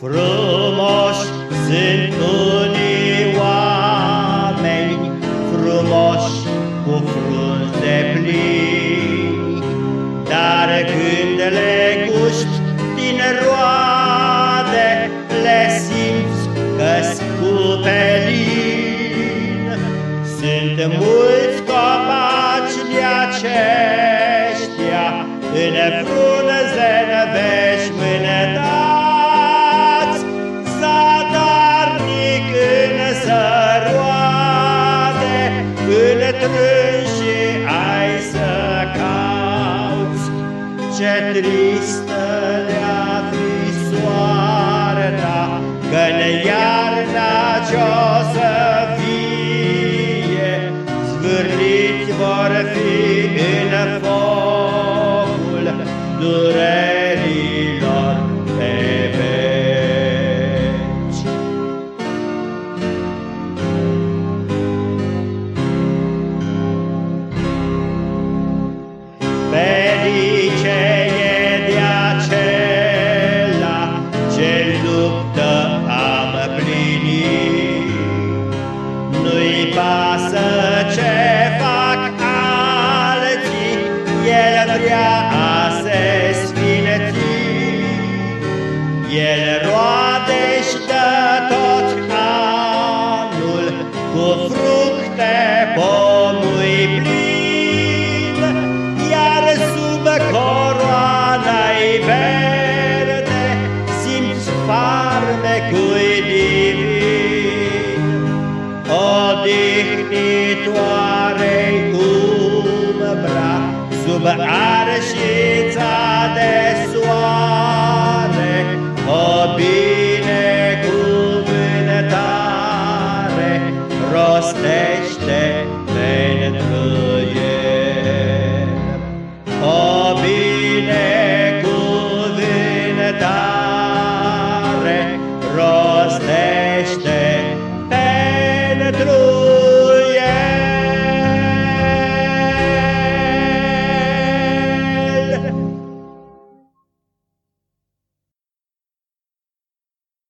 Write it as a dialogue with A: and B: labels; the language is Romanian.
A: Sunt unii oameni frumoși cu frunze plini, Dar când le guști din roade, le simți că-s cu pelin. Sunt mulți copaci de aceștia în frunze și ai să cauți. Ce tristă le-a fi soarta Că-n iarna ce-o să fie. Zvârliți vor fi Nu-i pasă ce fac alții, el vrea a se sfinăți. El roade-și dă tot anul cu fructe pomului plin. coroana-i verde, simți farmecui divin odihnitoarei umbra sub arșița de soare. O binecuvântare rostește